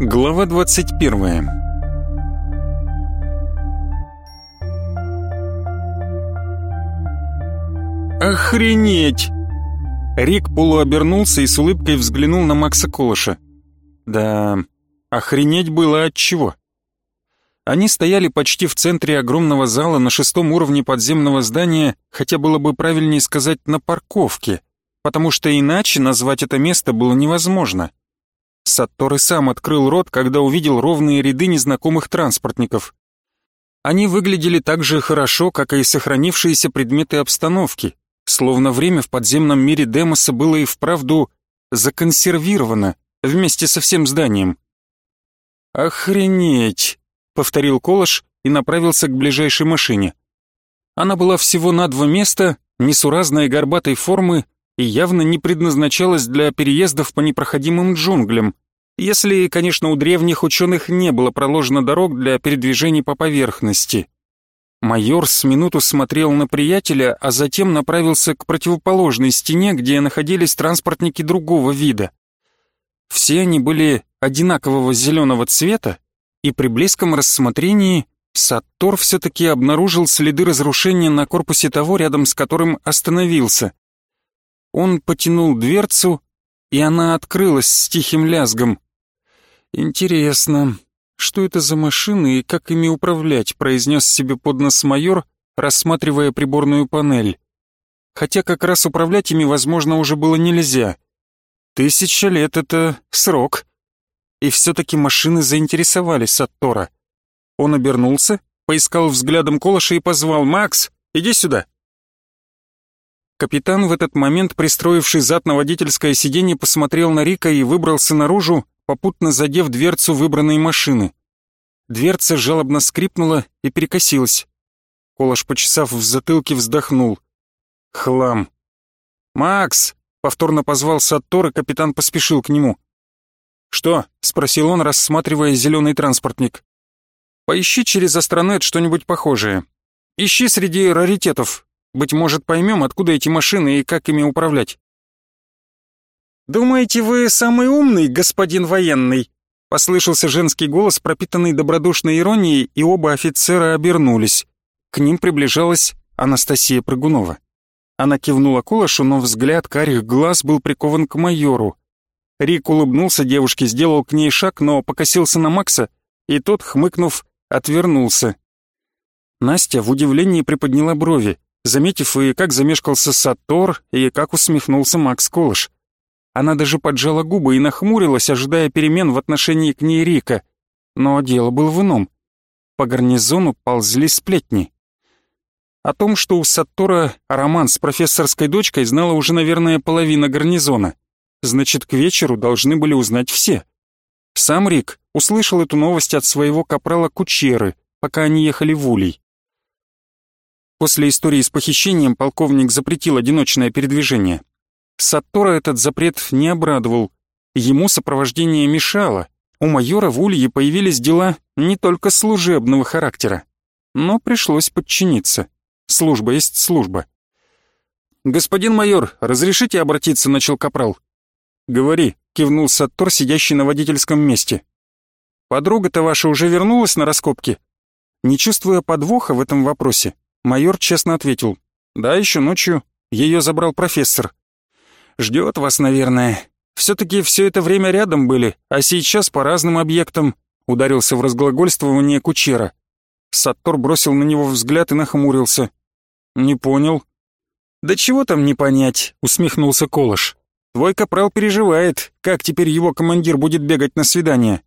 Глава 21 «Охренеть!» Рик полуобернулся и с улыбкой взглянул на Макса Колыша. Да, охренеть было от чего. Они стояли почти в центре огромного зала на шестом уровне подземного здания, хотя было бы правильнее сказать на парковке, потому что иначе назвать это место было невозможно. Саттор и сам открыл рот, когда увидел ровные ряды незнакомых транспортников. Они выглядели так же хорошо, как и сохранившиеся предметы обстановки, Словно время в подземном мире Демоса было и вправду законсервировано вместе со всем зданием. «Охренеть!» — повторил Колыш и направился к ближайшей машине. Она была всего на два места, несуразной горбатой формы и явно не предназначалась для переездов по непроходимым джунглям, если, конечно, у древних ученых не было проложено дорог для передвижений по поверхности. Майор с минуту смотрел на приятеля, а затем направился к противоположной стене, где находились транспортники другого вида. Все они были одинакового зеленого цвета, и при близком рассмотрении Саттор все-таки обнаружил следы разрушения на корпусе того, рядом с которым остановился. Он потянул дверцу, и она открылась с тихим лязгом. «Интересно, «Что это за машины и как ими управлять?» произнес себе под нос майор, рассматривая приборную панель. Хотя как раз управлять ими, возможно, уже было нельзя. Тысяча лет — это срок. И все-таки машины заинтересовали Саттора. Он обернулся, поискал взглядом Колыша и позвал «Макс, иди сюда!» Капитан в этот момент, пристроивший зад на водительское сиденье, посмотрел на Рика и выбрался наружу, попутно задев дверцу выбранной машины. Дверца жалобно скрипнула и перекосилась. Колош, почесав в затылке, вздохнул. «Хлам!» «Макс!» — повторно позвал Саттор, и капитан поспешил к нему. «Что?» — спросил он, рассматривая зеленый транспортник. «Поищи через астронет что-нибудь похожее. Ищи среди раритетов. Быть может, поймем, откуда эти машины и как ими управлять». «Думаете, вы самый умный, господин военный?» Послышался женский голос, пропитанный добродушной иронией, и оба офицера обернулись. К ним приближалась Анастасия Прыгунова. Она кивнула Колошу, но взгляд карих глаз был прикован к майору. Рик улыбнулся девушке, сделал к ней шаг, но покосился на Макса, и тот, хмыкнув, отвернулся. Настя в удивлении приподняла брови, заметив и как замешкался Сатор, и как усмехнулся Макс Колыш. Она даже поджала губы и нахмурилась, ожидая перемен в отношении к ней Рика. Но дело было в ином. По гарнизону ползли сплетни. О том, что у Саттора роман с профессорской дочкой, знала уже, наверное, половина гарнизона. Значит, к вечеру должны были узнать все. Сам Рик услышал эту новость от своего капрала Кучеры, пока они ехали в Улей. После истории с похищением полковник запретил одиночное передвижение. Саттора этот запрет не обрадовал. Ему сопровождение мешало. У майора в Улье появились дела не только служебного характера. Но пришлось подчиниться. Служба есть служба. «Господин майор, разрешите обратиться?» — начал капрал. «Говори», — кивнул Саттор, сидящий на водительском месте. «Подруга-то ваша уже вернулась на раскопки?» Не чувствуя подвоха в этом вопросе, майор честно ответил. «Да, еще ночью. Ее забрал профессор. Ждет вас, наверное. Все-таки все это время рядом были, а сейчас по разным объектам. Ударился в разглагольствование кучера. Саттор бросил на него взгляд и нахмурился. «Не понял». «Да чего там не понять?» — усмехнулся Колыш. «Твой капрал переживает, как теперь его командир будет бегать на свидание».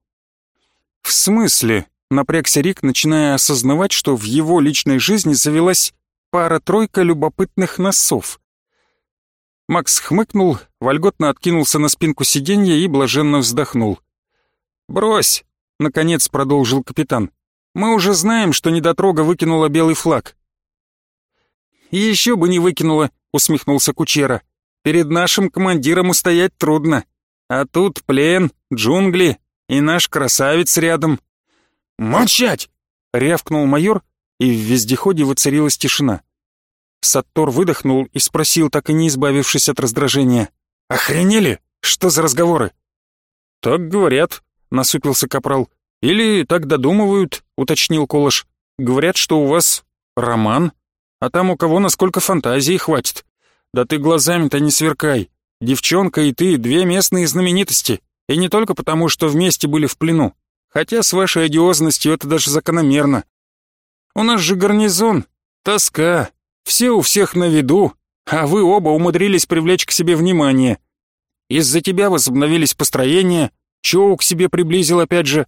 «В смысле?» — напрягся Рик, начиная осознавать, что в его личной жизни завелась пара-тройка любопытных носов. Макс хмыкнул, вольготно откинулся на спинку сиденья и блаженно вздохнул. «Брось!» — наконец продолжил капитан. «Мы уже знаем, что недотрога выкинула белый флаг». «Еще бы не выкинула!» — усмехнулся Кучера. «Перед нашим командиром устоять трудно. А тут плен, джунгли и наш красавец рядом». «Молчать!» — рявкнул майор, и в вездеходе воцарилась тишина. Саттор выдохнул и спросил, так и не избавившись от раздражения. «Охренели? Что за разговоры?» «Так говорят», — насупился Капрал. «Или так додумывают», — уточнил Колыш. «Говорят, что у вас роман, а там у кого насколько фантазии хватит. Да ты глазами-то не сверкай. Девчонка и ты — две местные знаменитости, и не только потому, что вместе были в плену. Хотя с вашей одиозностью это даже закономерно. У нас же гарнизон, тоска, все у всех на виду, а вы оба умудрились привлечь к себе внимание. Из-за тебя возобновились построения, Чоу к себе приблизил опять же,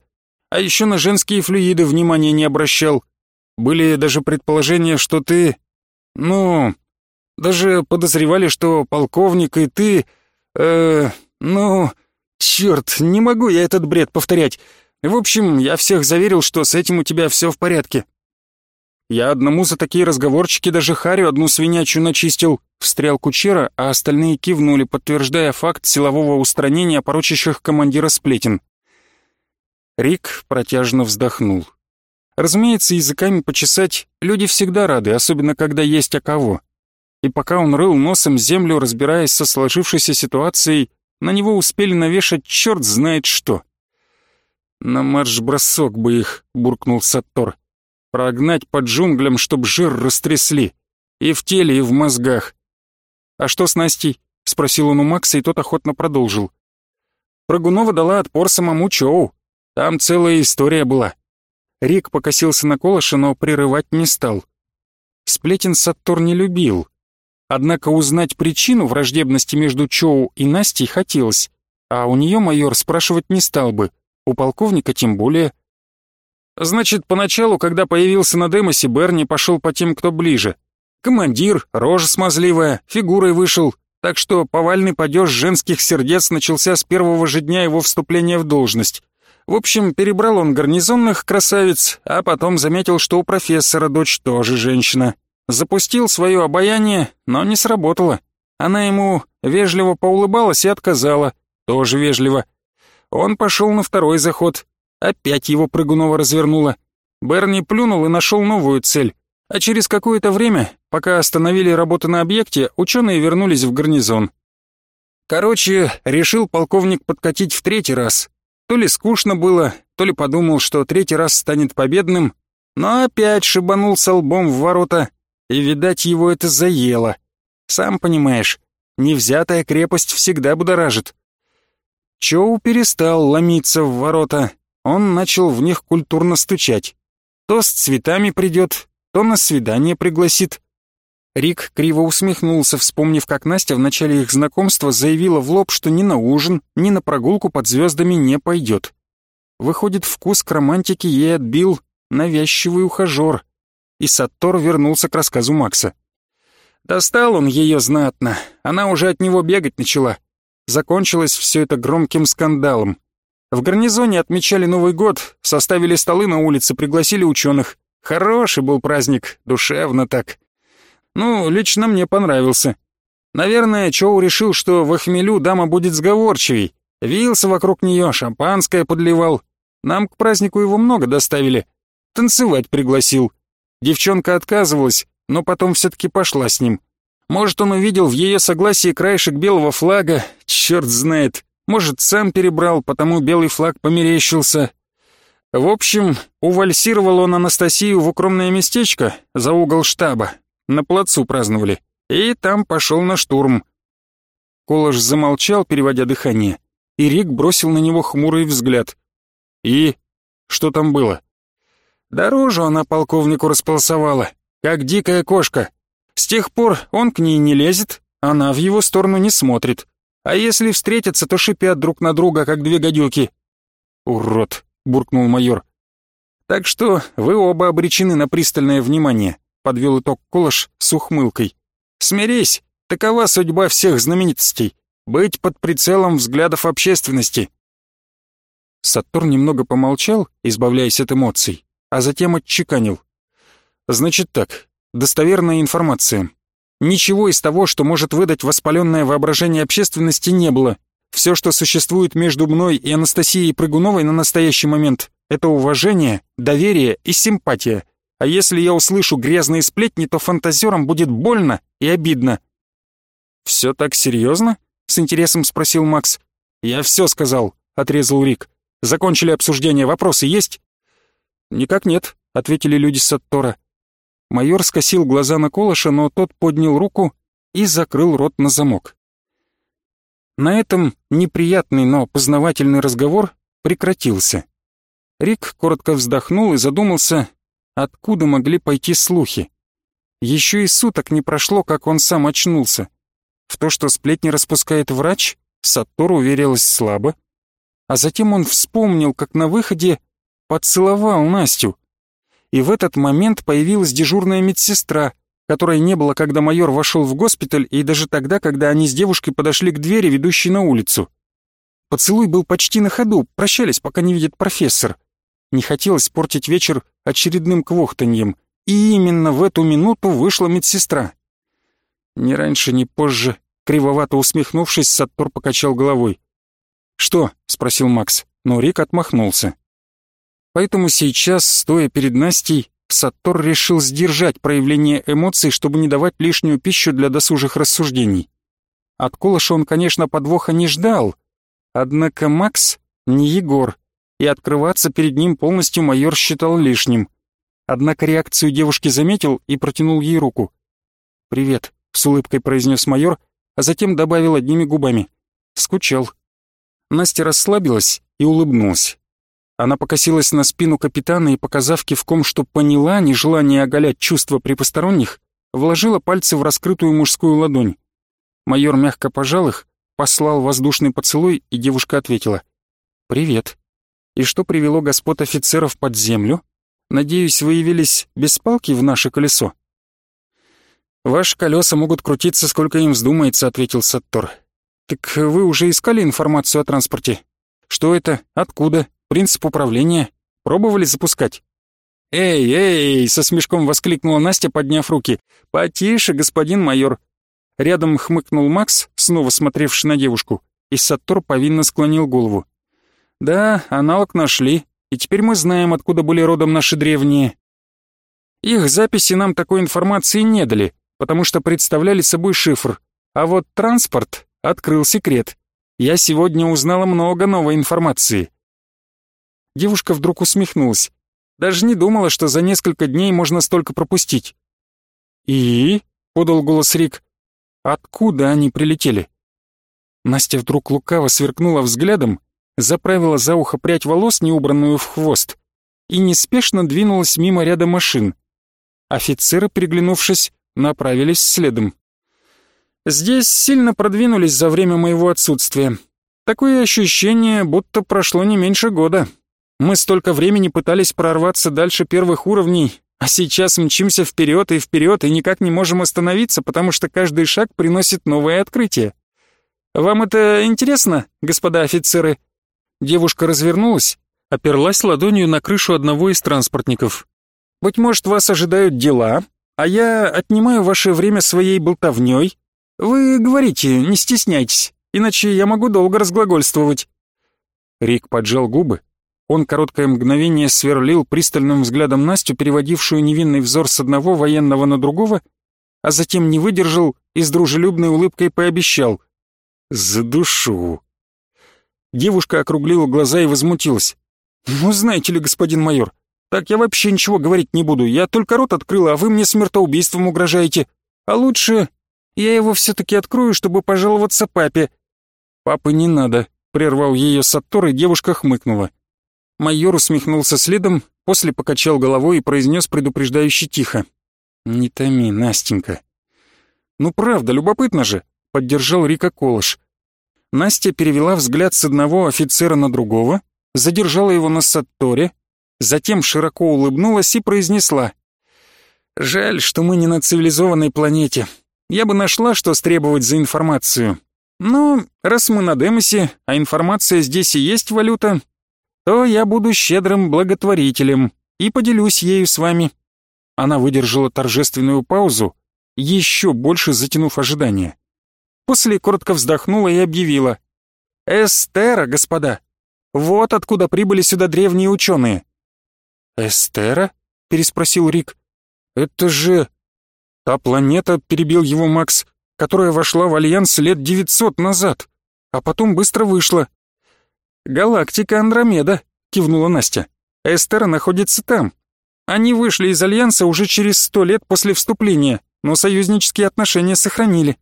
а еще на женские флюиды внимания не обращал. Были даже предположения, что ты... Ну... Даже подозревали, что полковник и ты... Э... Ну... Черт, не могу я этот бред повторять. В общем, я всех заверил, что с этим у тебя все в порядке. Я одному за такие разговорчики даже харю одну свинячью начистил, встрял кучера, а остальные кивнули, подтверждая факт силового устранения порочащих командира сплетен. Рик протяжно вздохнул. Разумеется, языками почесать люди всегда рады, особенно когда есть о кого. И пока он рыл носом землю, разбираясь со сложившейся ситуацией, на него успели навешать черт знает что. «На марш-бросок бы их», — буркнул Саттор. «Прогнать по джунглям, чтоб жир растрясли. И в теле, и в мозгах». «А что с Настей?» — спросил он у Макса, и тот охотно продолжил. Прогунова дала отпор самому Чоу. Там целая история была. Рик покосился на Колыша, но прерывать не стал. Сплетен Саттор не любил. Однако узнать причину враждебности между Чоу и Настей хотелось, а у нее майор спрашивать не стал бы, у полковника тем более. Значит, поначалу, когда появился на Демосе, Берни пошел по тем, кто ближе. Командир, рожа смазливая, фигурой вышел, так что повальный падеж женских сердец начался с первого же дня его вступления в должность. В общем, перебрал он гарнизонных красавиц, а потом заметил, что у профессора дочь тоже женщина. Запустил свое обаяние, но не сработало. Она ему вежливо поулыбалась и отказала, тоже вежливо. Он пошел на второй заход, опять его прыгунова развернула. Берни плюнул и нашел новую цель. А через какое-то время, пока остановили работу на объекте, ученые вернулись в гарнизон. Короче, решил полковник подкатить в третий раз. То ли скучно было, то ли подумал, что третий раз станет победным, но опять шибанулся лбом в ворота и, видать, его это заело. Сам понимаешь, невзятая крепость всегда будоражит. Чоу перестал ломиться в ворота, он начал в них культурно стучать. То с цветами придет, то на свидание пригласит. Рик криво усмехнулся, вспомнив, как Настя в начале их знакомства заявила в лоб, что ни на ужин, ни на прогулку под звездами не пойдет. Выходит, вкус к романтике ей отбил навязчивый ухажер и Саттор вернулся к рассказу Макса. Достал он ее знатно, она уже от него бегать начала. Закончилось все это громким скандалом. В гарнизоне отмечали Новый год, составили столы на улице, пригласили ученых. Хороший был праздник, душевно так. Ну, лично мне понравился. Наверное, Чоу решил, что в охмелю дама будет сговорчивей. Вился вокруг нее, шампанское подливал. Нам к празднику его много доставили. Танцевать пригласил. Девчонка отказывалась, но потом все-таки пошла с ним. Может, он увидел в ее согласии краешек белого флага, черт знает. Может, сам перебрал, потому белый флаг померещился. В общем, увальсировал он Анастасию в укромное местечко за угол штаба. На плацу праздновали. И там пошел на штурм. Колош замолчал, переводя дыхание, и Рик бросил на него хмурый взгляд. «И? Что там было?» Дорожу она полковнику располосовала, как дикая кошка. С тех пор он к ней не лезет, она в его сторону не смотрит. А если встретятся, то шипят друг на друга, как две гадюки. «Урод!» — буркнул майор. «Так что вы оба обречены на пристальное внимание», — подвел итог Колыш с ухмылкой. «Смирись, такова судьба всех знаменитостей. Быть под прицелом взглядов общественности». Сатур немного помолчал, избавляясь от эмоций, а затем отчеканил. «Значит так, достоверная информация. Ничего из того, что может выдать воспаленное воображение общественности, не было. Все, что существует между мной и Анастасией Прыгуновой на настоящий момент, это уважение, доверие и симпатия. А если я услышу грязные сплетни, то фантазерам будет больно и обидно». «Все так серьезно?» — с интересом спросил Макс. «Я все сказал», — отрезал Рик. Закончили обсуждение, вопросы есть?» «Никак нет», — ответили люди Саттора. Майор скосил глаза на Колыша, но тот поднял руку и закрыл рот на замок. На этом неприятный, но познавательный разговор прекратился. Рик коротко вздохнул и задумался, откуда могли пойти слухи. Еще и суток не прошло, как он сам очнулся. В то, что сплетни распускает врач, Саттор уверилась слабо. А затем он вспомнил, как на выходе поцеловал Настю. И в этот момент появилась дежурная медсестра, которой не было, когда майор вошел в госпиталь, и даже тогда, когда они с девушкой подошли к двери, ведущей на улицу. Поцелуй был почти на ходу, прощались, пока не видит профессор. Не хотелось портить вечер очередным квохтаньем, и именно в эту минуту вышла медсестра. Ни раньше, ни позже, кривовато усмехнувшись, Саттор покачал головой. «Что?» — спросил Макс, но Рик отмахнулся. Поэтому сейчас, стоя перед Настей, Саттор решил сдержать проявление эмоций, чтобы не давать лишнюю пищу для досужих рассуждений. От Колыша он, конечно, подвоха не ждал, однако Макс не Егор, и открываться перед ним полностью майор считал лишним. Однако реакцию девушки заметил и протянул ей руку. «Привет», — с улыбкой произнес майор, а затем добавил одними губами. «Скучал». Настя расслабилась и улыбнулась. Она покосилась на спину капитана и, показав кивком, что поняла нежелание оголять чувства при посторонних, вложила пальцы в раскрытую мужскую ладонь. Майор мягко пожал их, послал воздушный поцелуй, и девушка ответила. «Привет. И что привело господ офицеров под землю? Надеюсь, вы явились без палки в наше колесо?» «Ваши колеса могут крутиться, сколько им вздумается», — ответил Саттор. «Так вы уже искали информацию о транспорте? Что это? Откуда? Принцип управления? Пробовали запускать?» «Эй, эй!» — со смешком воскликнула Настя, подняв руки. «Потише, господин майор!» Рядом хмыкнул Макс, снова смотревший на девушку, и Саттор повинно склонил голову. «Да, аналог нашли, и теперь мы знаем, откуда были родом наши древние. Их записи нам такой информации не дали, потому что представляли собой шифр, а вот транспорт открыл секрет. Я сегодня узнала много новой информации. Девушка вдруг усмехнулась. Даже не думала, что за несколько дней можно столько пропустить. «И?» — подал голос Рик. «Откуда они прилетели?» Настя вдруг лукаво сверкнула взглядом, заправила за ухо прядь волос, неубранную в хвост, и неспешно двинулась мимо ряда машин. Офицеры, переглянувшись, направились следом. «Здесь сильно продвинулись за время моего отсутствия. Такое ощущение, будто прошло не меньше года», мы столько времени пытались прорваться дальше первых уровней, а сейчас мчимся вперед и вперед и никак не можем остановиться, потому что каждый шаг приносит новое открытие. Вам это интересно, господа офицеры?» Девушка развернулась, оперлась ладонью на крышу одного из транспортников. «Быть может, вас ожидают дела, а я отнимаю ваше время своей болтовней. Вы говорите, не стесняйтесь, иначе я могу долго разглагольствовать». Рик поджал губы, он короткое мгновение сверлил пристальным взглядом Настю, переводившую невинный взор с одного военного на другого, а затем не выдержал и с дружелюбной улыбкой пообещал «За душу!». Девушка округлила глаза и возмутилась. «Ну, знаете ли, господин майор, так я вообще ничего говорить не буду, я только рот открыла, а вы мне смертоубийством угрожаете. А лучше я его все-таки открою, чтобы пожаловаться папе». «Папы не надо», — прервал ее Саттор, и девушка хмыкнула. Майор усмехнулся следом, после покачал головой и произнес предупреждающе тихо. «Не томи, Настенька». «Ну правда, любопытно же», — поддержал Рика Колыш. Настя перевела взгляд с одного офицера на другого, задержала его на Сатторе, затем широко улыбнулась и произнесла. «Жаль, что мы не на цивилизованной планете. Я бы нашла, что стребовать за информацию. Но раз мы на Демосе, а информация здесь и есть валюта, то я буду щедрым благотворителем и поделюсь ею с вами». Она выдержала торжественную паузу, еще больше затянув ожидание. После коротко вздохнула и объявила. «Эстера, господа! Вот откуда прибыли сюда древние ученые». «Эстера?» — переспросил Рик. «Это же...» «Та планета», — перебил его Макс, «которая вошла в Альянс лет девятьсот назад, а потом быстро вышла. «Галактика Андромеда», — кивнула Настя. «Эстера находится там. Они вышли из Альянса уже через сто лет после вступления, но союзнические отношения сохранили.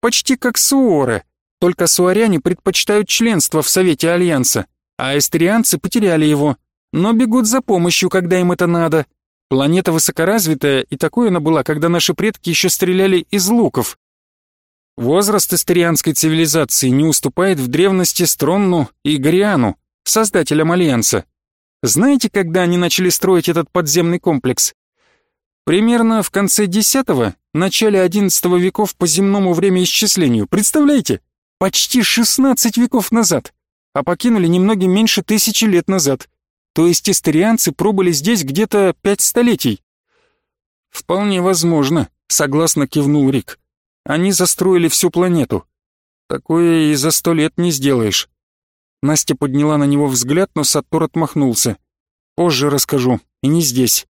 Почти как Суоры, только суоряне предпочитают членство в Совете Альянса, а эстерианцы потеряли его, но бегут за помощью, когда им это надо. Планета высокоразвитая, и такой она была, когда наши предки еще стреляли из луков. Возраст эстерианской цивилизации не уступает в древности Стронну и Гориану, создателям Альянса. Знаете, когда они начали строить этот подземный комплекс? Примерно в конце X, начале XI веков по земному времяисчислению. Представляете? Почти 16 веков назад. А покинули немного меньше тысячи лет назад. То есть истерианцы пробыли здесь где-то пять столетий. Вполне возможно, согласно кивнул Рик. Они застроили всю планету. Такое и за сто лет не сделаешь. Настя подняла на него взгляд, но Саттор отмахнулся. Позже расскажу, и не здесь.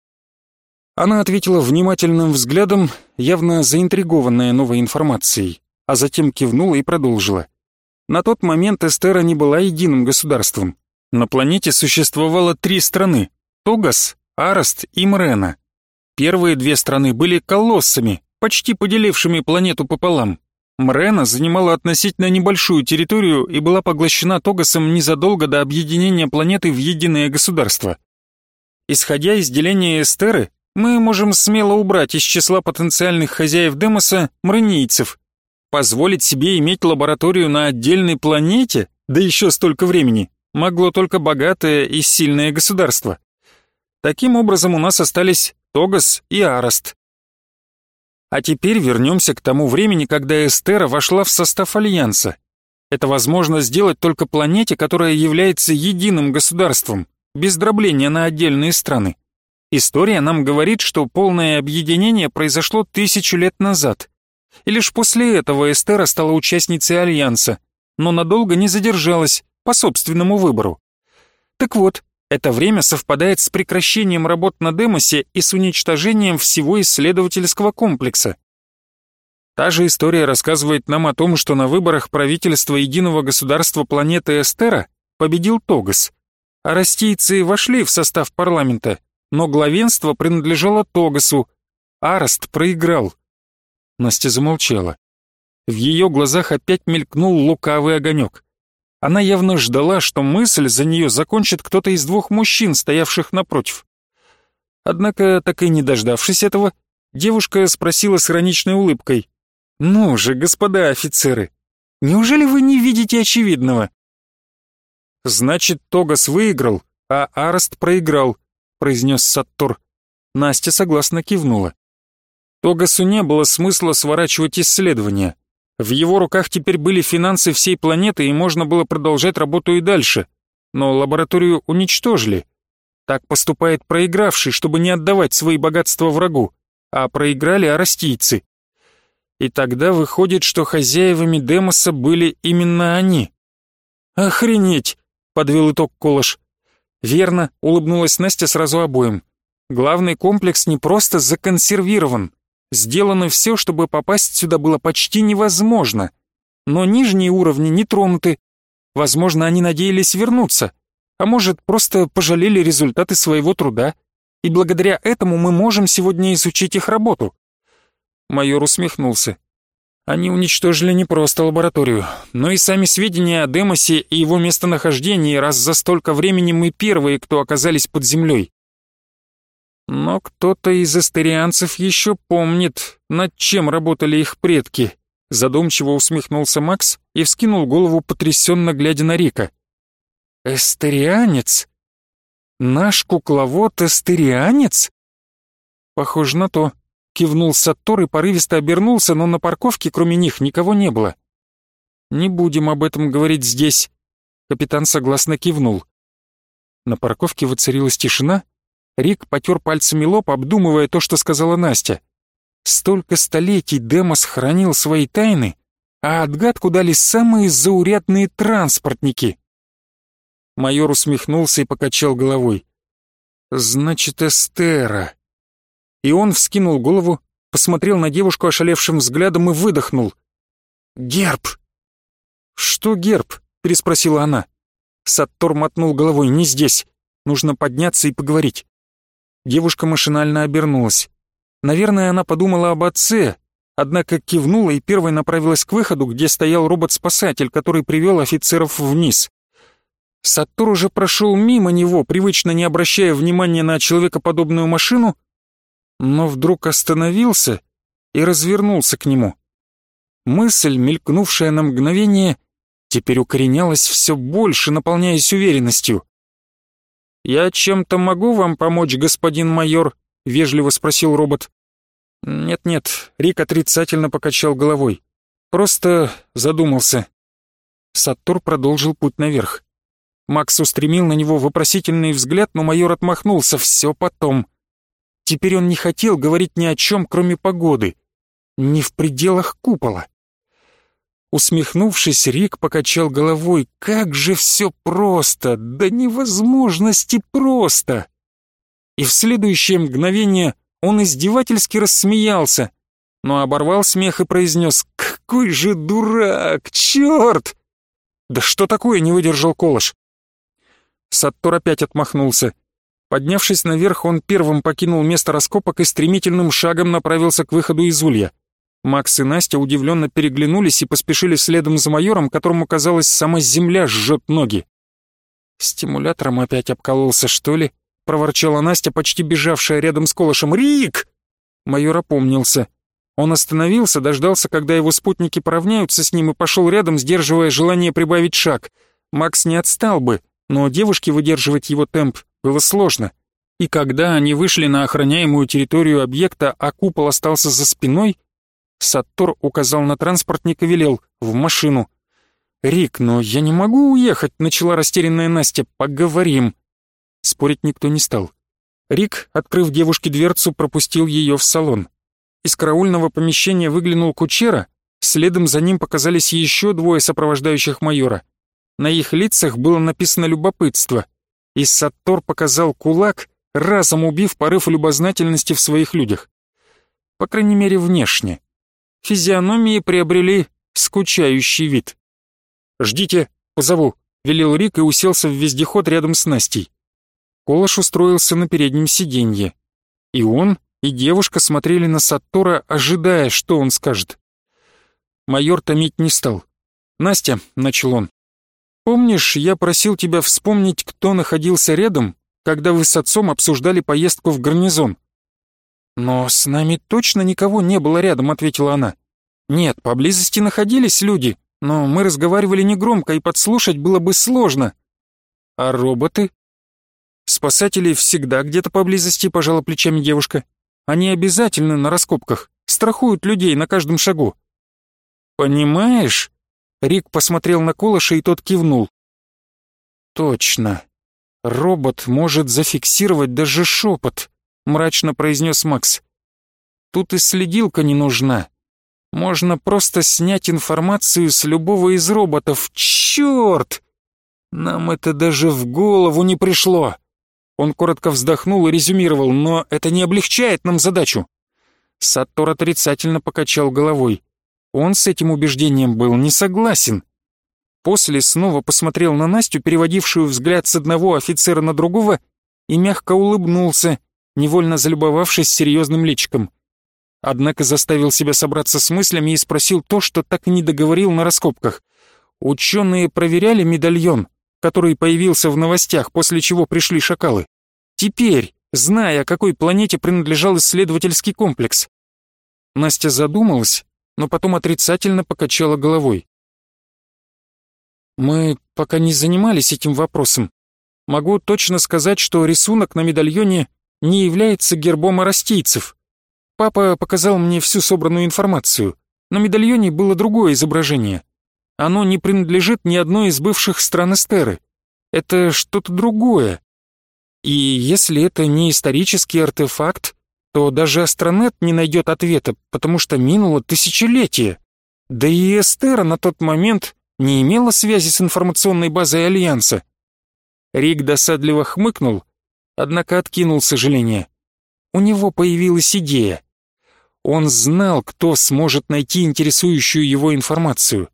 Она ответила внимательным взглядом, явно заинтригованная новой информацией, а затем кивнула и продолжила. На тот момент Эстера не была единым государством. На планете существовало три страны — Тогас, Араст и Мрена. Первые две страны были колоссами, почти поделившими планету пополам. Мрена занимала относительно небольшую территорию и была поглощена Тогасом незадолго до объединения планеты в единое государство. Исходя из деления Эстеры, мы можем смело убрать из числа потенциальных хозяев Демоса мренийцев. Позволить себе иметь лабораторию на отдельной планете, да еще столько времени, могло только богатое и сильное государство. Таким образом у нас остались Тогас и Араст. А теперь вернемся к тому времени, когда Эстера вошла в состав Альянса. Это возможно сделать только планете, которая является единым государством, без дробления на отдельные страны. История нам говорит, что полное объединение произошло тысячу лет назад. И лишь после этого Эстера стала участницей Альянса, но надолго не задержалась, по собственному выбору. Так вот, это время совпадает с прекращением работ на Демосе и с уничтожением всего исследовательского комплекса. Та же история рассказывает нам о том, что на выборах правительства единого государства планеты Эстера победил Тогас. А растийцы вошли в состав парламента, но главенство принадлежало Тогасу. Араст проиграл. Настя замолчала. В ее глазах опять мелькнул лукавый огонек. Она явно ждала, что мысль за нее закончит кто-то из двух мужчин, стоявших напротив. Однако, так и не дождавшись этого, девушка спросила с ироничной улыбкой. «Ну же, господа офицеры, неужели вы не видите очевидного?» «Значит, Тогас выиграл, а Араст проиграл», — произнес Саттор. Настя согласно кивнула. Тогасу не было смысла сворачивать исследования. В его руках теперь были финансы всей планеты, и можно было продолжать работу и дальше. Но лабораторию уничтожили. Так поступает проигравший, чтобы не отдавать свои богатства врагу, а проиграли арастийцы. И тогда выходит, что хозяевами Демоса были именно они. «Охренеть!» — подвел итог Колыш. «Верно», — улыбнулась Настя сразу обоим. «Главный комплекс не просто законсервирован, Сделано все, чтобы попасть сюда было почти невозможно. Но нижние уровни не тронуты. Возможно, они надеялись вернуться. А может, просто пожалели результаты своего труда. И благодаря этому мы можем сегодня изучить их работу. Майор усмехнулся. Они уничтожили не просто лабораторию, но и сами сведения о Демосе и его местонахождении, раз за столько времени мы первые, кто оказались под землей. Но кто-то из астерианцев еще помнит, над чем работали их предки. Задумчиво усмехнулся Макс и вскинул голову, потрясенно глядя на Рика. «Эстерианец? Наш кукловод эстерианец?» «Похоже на то», — кивнул Саттор и порывисто обернулся, но на парковке кроме них никого не было. «Не будем об этом говорить здесь», — капитан согласно кивнул. На парковке воцарилась тишина, Рик потер пальцами лоб, обдумывая то, что сказала Настя. Столько столетий Демос хранил свои тайны, а отгадку дали самые заурядные транспортники. Майор усмехнулся и покачал головой. «Значит, Эстера». И он вскинул голову, посмотрел на девушку ошалевшим взглядом и выдохнул. «Герб!» «Что герб?» — переспросила она. Саттор мотнул головой, не здесь. Нужно подняться и поговорить. Девушка машинально обернулась. Наверное, она подумала об отце, однако кивнула и первой направилась к выходу, где стоял робот-спасатель, который привел офицеров вниз. Саттор уже прошел мимо него, привычно не обращая внимания на человекоподобную машину, но вдруг остановился и развернулся к нему. Мысль, мелькнувшая на мгновение, теперь укоренялась все больше, наполняясь уверенностью. «Я чем-то могу вам помочь, господин майор?» — вежливо спросил робот. «Нет-нет», — Рик отрицательно покачал головой. «Просто задумался». Саттор продолжил путь наверх. Макс устремил на него вопросительный взгляд, но майор отмахнулся. «Все потом». Теперь он не хотел говорить ни о чем, кроме погоды. Не в пределах купола. Усмехнувшись, Рик покачал головой. «Как же все просто! До невозможности просто!» И в следующее мгновение он издевательски рассмеялся, но оборвал смех и произнес «Какой же дурак! Черт!» «Да что такое?» — не выдержал Колыш. Саттор опять отмахнулся. Поднявшись наверх, он первым покинул место раскопок и стремительным шагом направился к выходу из улья. Макс и Настя удивленно переглянулись и поспешили следом за майором, которому, казалось, сама земля жжет ноги. «Стимулятором опять обкололся, что ли?» — проворчала Настя, почти бежавшая рядом с колышем. «Рик!» Майор опомнился. Он остановился, дождался, когда его спутники поравняются с ним и пошел рядом, сдерживая желание прибавить шаг. Макс не отстал бы, но девушке выдерживать его темп было сложно. И когда они вышли на охраняемую территорию объекта, а купол остался за спиной, Саттор указал на транспортник и велел «в машину». «Рик, но я не могу уехать», — начала растерянная Настя. «Поговорим». Спорить никто не стал. Рик, открыв девушке дверцу, пропустил ее в салон. Из караульного помещения выглянул кучера, следом за ним показались еще двое сопровождающих майора. На их лицах было написано любопытство, и Саттор показал кулак, разом убив порыв любознательности в своих людях. По крайней мере, внешне физиономии приобрели скучающий вид. «Ждите, позову», — велел Рик и уселся в вездеход рядом с Настей. Колош устроился на переднем сиденье. И он, и девушка смотрели на Саттора, ожидая, что он скажет. Майор томить не стал. «Настя», — начал он, — «помнишь, я просил тебя вспомнить, кто находился рядом, когда вы с отцом обсуждали поездку в гарнизон?» «Но с нами точно никого не было рядом», — ответила она. «Нет, поблизости находились люди, но мы разговаривали негромко, и подслушать было бы сложно». «А роботы?» «Спасатели всегда где-то поблизости», — пожала плечами девушка. «Они обязательно на раскопках, страхуют людей на каждом шагу». «Понимаешь?» Рик посмотрел на Колыша, и тот кивнул. «Точно. Робот может зафиксировать даже шепот мрачно произнес Макс. Тут и следилка не нужна. Можно просто снять информацию с любого из роботов. Черт! Нам это даже в голову не пришло. Он коротко вздохнул и резюмировал, но это не облегчает нам задачу. Саттор отрицательно покачал головой. Он с этим убеждением был не согласен. После снова посмотрел на Настю, переводившую взгляд с одного офицера на другого, и мягко улыбнулся, невольно залюбовавшись серьезным личиком. Однако заставил себя собраться с мыслями и спросил то, что так и не договорил на раскопках. Ученые проверяли медальон, который появился в новостях, после чего пришли шакалы. Теперь, зная, какой планете принадлежал исследовательский комплекс. Настя задумалась, но потом отрицательно покачала головой. «Мы пока не занимались этим вопросом. Могу точно сказать, что рисунок на медальоне не является гербом арастийцев. Папа показал мне всю собранную информацию. На медальоне было другое изображение. Оно не принадлежит ни одной из бывших стран Эстеры. Это что-то другое. И если это не исторический артефакт, то даже Астронет не найдет ответа, потому что минуло тысячелетие. Да и Эстера на тот момент не имела связи с информационной базой Альянса. Рик досадливо хмыкнул однако откинул сожаление. У него появилась идея. Он знал, кто сможет найти интересующую его информацию.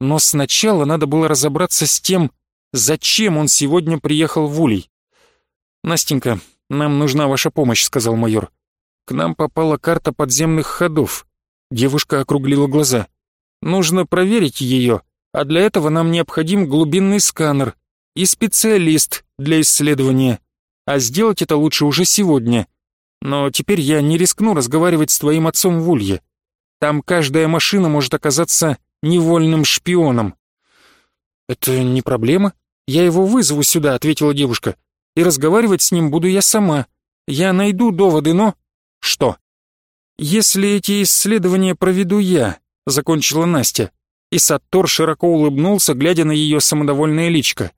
Но сначала надо было разобраться с тем, зачем он сегодня приехал в Улей. «Настенька, нам нужна ваша помощь», — сказал майор. «К нам попала карта подземных ходов». Девушка округлила глаза. «Нужно проверить ее, а для этого нам необходим глубинный сканер и специалист для исследования. А сделать это лучше уже сегодня. Но теперь я не рискну разговаривать с твоим отцом в Улье. Там каждая машина может оказаться невольным шпионом». «Это не проблема. Я его вызову сюда», — ответила девушка. «И разговаривать с ним буду я сама. Я найду доводы, но...» «Что?» «Если эти исследования проведу я», — закончила Настя. И Саттор широко улыбнулся, глядя на ее самодовольное личко.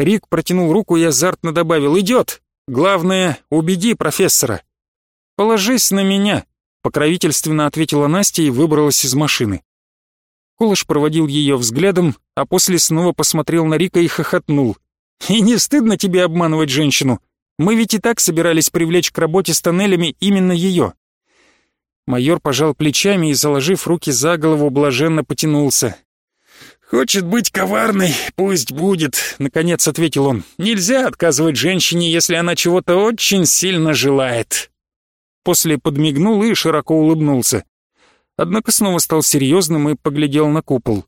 Рик протянул руку и азартно добавил «Идет! Главное, убеди профессора!» «Положись на меня!» — покровительственно ответила Настя и выбралась из машины. Колыш проводил ее взглядом, а после снова посмотрел на Рика и хохотнул. «И не стыдно тебе обманывать женщину? Мы ведь и так собирались привлечь к работе с тоннелями именно ее». Майор пожал плечами и, заложив руки за голову, блаженно потянулся. «Хочет быть коварной, пусть будет», — наконец ответил он. «Нельзя отказывать женщине, если она чего-то очень сильно желает». После подмигнул и широко улыбнулся однако снова стал серьезным и поглядел на купол.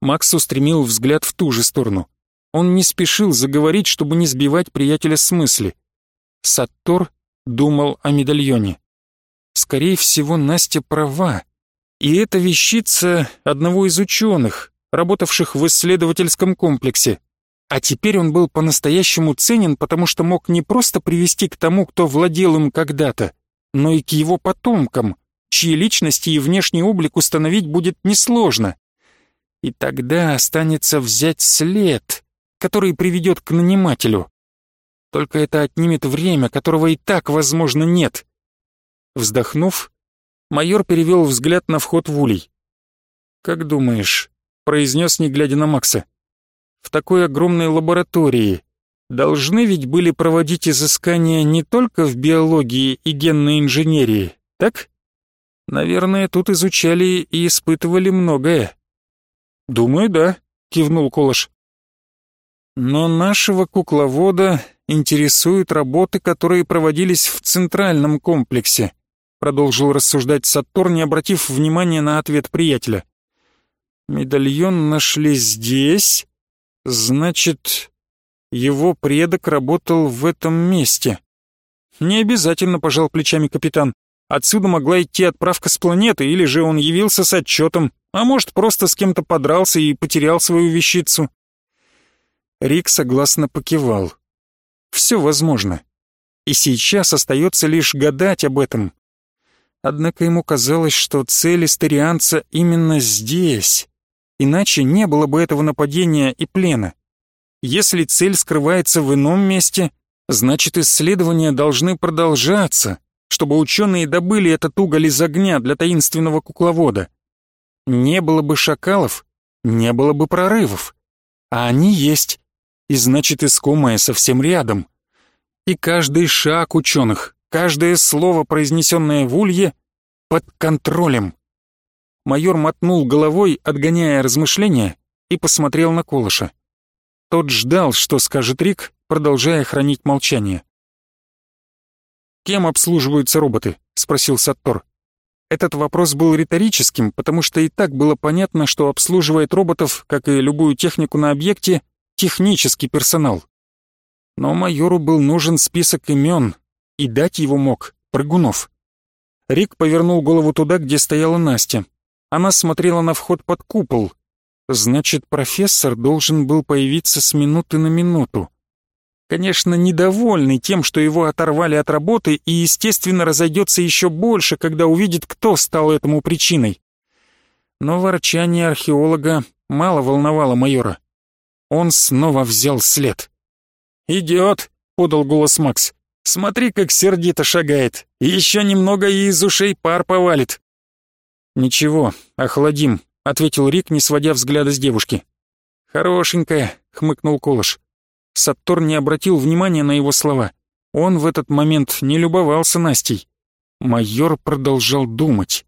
Макс устремил взгляд в ту же сторону. Он не спешил заговорить, чтобы не сбивать приятеля с мысли. Саттор думал о медальоне. Скорее всего, Настя права. И это вещица одного из ученых, работавших в исследовательском комплексе. А теперь он был по-настоящему ценен, потому что мог не просто привести к тому, кто владел им когда-то, но и к его потомкам, чьи личности и внешний облик установить будет несложно. И тогда останется взять след, который приведет к нанимателю. Только это отнимет время, которого и так, возможно, нет. Вздохнув, майор перевел взгляд на вход в улей. «Как думаешь?» — произнес, не глядя на Макса. «В такой огромной лаборатории должны ведь были проводить изыскания не только в биологии и генной инженерии, так?» Наверное, тут изучали и испытывали многое. Думаю, да, кивнул Колыш. Но нашего кукловода интересуют работы, которые проводились в центральном комплексе, продолжил рассуждать Саттор, не обратив внимания на ответ приятеля. Медальон нашли здесь, значит, его предок работал в этом месте. Не обязательно, пожал плечами капитан. Отсюда могла идти отправка с планеты, или же он явился с отчетом, а может, просто с кем-то подрался и потерял свою вещицу. Рик согласно покивал. Все возможно. И сейчас остается лишь гадать об этом. Однако ему казалось, что цель истерианца именно здесь. Иначе не было бы этого нападения и плена. Если цель скрывается в ином месте, значит исследования должны продолжаться чтобы ученые добыли этот уголь из огня для таинственного кукловода. Не было бы шакалов, не было бы прорывов. А они есть, и значит искомое совсем рядом. И каждый шаг ученых, каждое слово, произнесенное в улье, под контролем. Майор мотнул головой, отгоняя размышления, и посмотрел на Колыша. Тот ждал, что скажет Рик, продолжая хранить молчание. «Кем обслуживаются роботы?» — спросил Саттор. Этот вопрос был риторическим, потому что и так было понятно, что обслуживает роботов, как и любую технику на объекте, технический персонал. Но майору был нужен список имен, и дать его мог Прыгунов. Рик повернул голову туда, где стояла Настя. Она смотрела на вход под купол. Значит, профессор должен был появиться с минуты на минуту конечно, недовольный тем, что его оторвали от работы и, естественно, разойдется еще больше, когда увидит, кто стал этому причиной. Но ворчание археолога мало волновало майора. Он снова взял след. «Идет», — подал голос Макс. «Смотри, как сердито шагает. Еще немного и из ушей пар повалит». «Ничего, охладим», — ответил Рик, не сводя взгляда с девушки. «Хорошенькая», — хмыкнул Колыш. Саттор не обратил внимания на его слова. Он в этот момент не любовался Настей. Майор продолжал думать.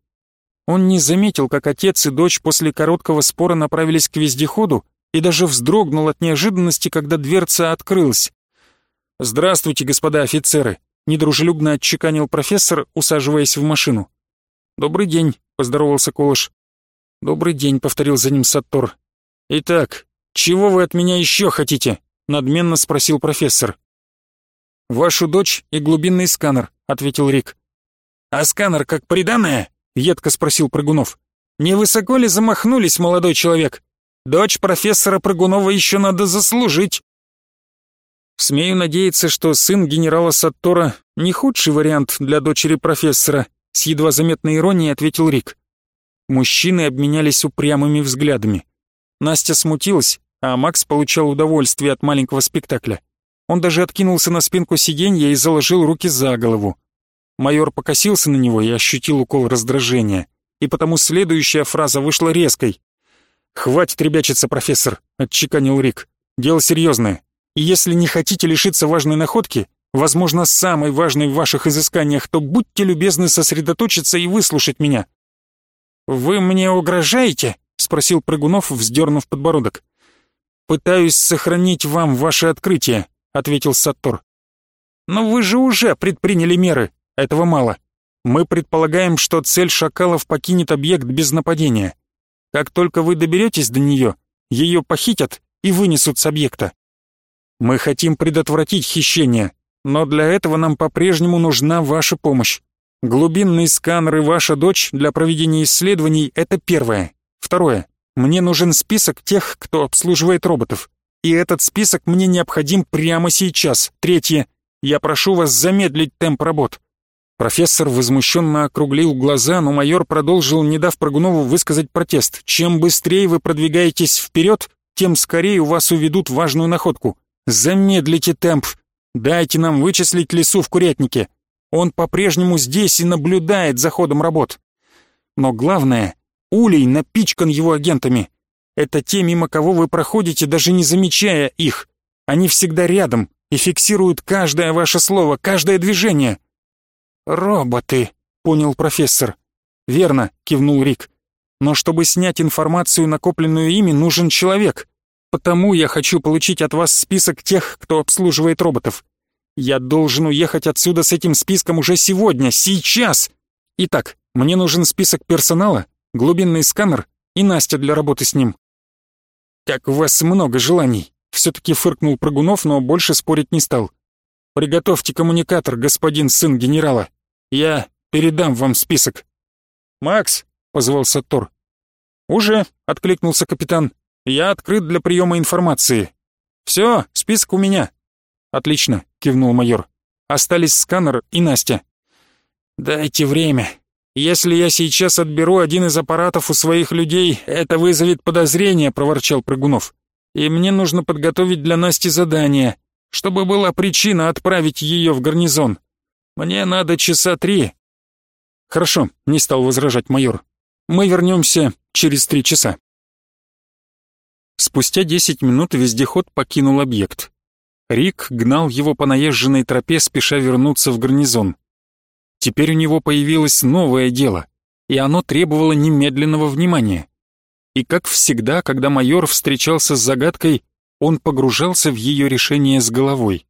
Он не заметил, как отец и дочь после короткого спора направились к вездеходу и даже вздрогнул от неожиданности, когда дверца открылась. «Здравствуйте, господа офицеры», — недружелюбно отчеканил профессор, усаживаясь в машину. «Добрый день», — поздоровался Колыш. «Добрый день», — повторил за ним Саттор. «Итак, чего вы от меня еще хотите?» — надменно спросил профессор. «Вашу дочь и глубинный сканер», — ответил Рик. «А сканер как приданное?» — едко спросил Прыгунов. «Не высоко ли замахнулись, молодой человек? Дочь профессора Прыгунова еще надо заслужить». «Смею надеяться, что сын генерала Саттора не худший вариант для дочери профессора», с едва заметной иронией ответил Рик. Мужчины обменялись упрямыми взглядами. Настя смутилась, а Макс получал удовольствие от маленького спектакля. Он даже откинулся на спинку сиденья и заложил руки за голову. Майор покосился на него и ощутил укол раздражения, и потому следующая фраза вышла резкой. «Хватит ребячиться, профессор», — отчеканил Рик. «Дело серьезное, и если не хотите лишиться важной находки, возможно, самой важной в ваших изысканиях, то будьте любезны сосредоточиться и выслушать меня». «Вы мне угрожаете?» — спросил Прыгунов, вздернув подбородок. «Пытаюсь сохранить вам ваше открытие», — ответил Саттор. «Но вы же уже предприняли меры. Этого мало. Мы предполагаем, что цель шакалов покинет объект без нападения. Как только вы доберетесь до нее, ее похитят и вынесут с объекта. Мы хотим предотвратить хищение, но для этого нам по-прежнему нужна ваша помощь. Глубинный сканер и ваша дочь для проведения исследований — это первое. Второе. Мне нужен список тех, кто обслуживает роботов. И этот список мне необходим прямо сейчас. Третье. Я прошу вас замедлить темп работ. Профессор возмущенно округлил глаза, но майор продолжил, не дав Прогунову высказать протест. «Чем быстрее вы продвигаетесь вперед, тем скорее у вас уведут важную находку. Замедлите темп. Дайте нам вычислить лесу в курятнике. Он по-прежнему здесь и наблюдает за ходом работ. Но главное, Улей напичкан его агентами. Это те, мимо кого вы проходите, даже не замечая их. Они всегда рядом и фиксируют каждое ваше слово, каждое движение. «Роботы», — понял профессор. «Верно», — кивнул Рик. «Но чтобы снять информацию, накопленную ими, нужен человек. Потому я хочу получить от вас список тех, кто обслуживает роботов. Я должен уехать отсюда с этим списком уже сегодня, сейчас. Итак, мне нужен список персонала, глубинный сканер и Настя для работы с ним. «Как у вас много желаний!» — все-таки фыркнул Прыгунов, но больше спорить не стал. «Приготовьте коммуникатор, господин сын генерала. Я передам вам список». «Макс!» — позвался Тор. «Уже!» — откликнулся капитан. «Я открыт для приема информации. Все, список у меня». «Отлично!» — кивнул майор. «Остались сканер и Настя». «Дайте время», «Если я сейчас отберу один из аппаратов у своих людей, это вызовет подозрение», — проворчал Прыгунов. «И мне нужно подготовить для Насти задание, чтобы была причина отправить ее в гарнизон. Мне надо часа три». «Хорошо», — не стал возражать майор. «Мы вернемся через три часа». Спустя десять минут вездеход покинул объект. Рик гнал его по наезженной тропе, спеша вернуться в гарнизон. Теперь у него появилось новое дело, и оно требовало немедленного внимания. И как всегда, когда майор встречался с загадкой, он погружался в ее решение с головой.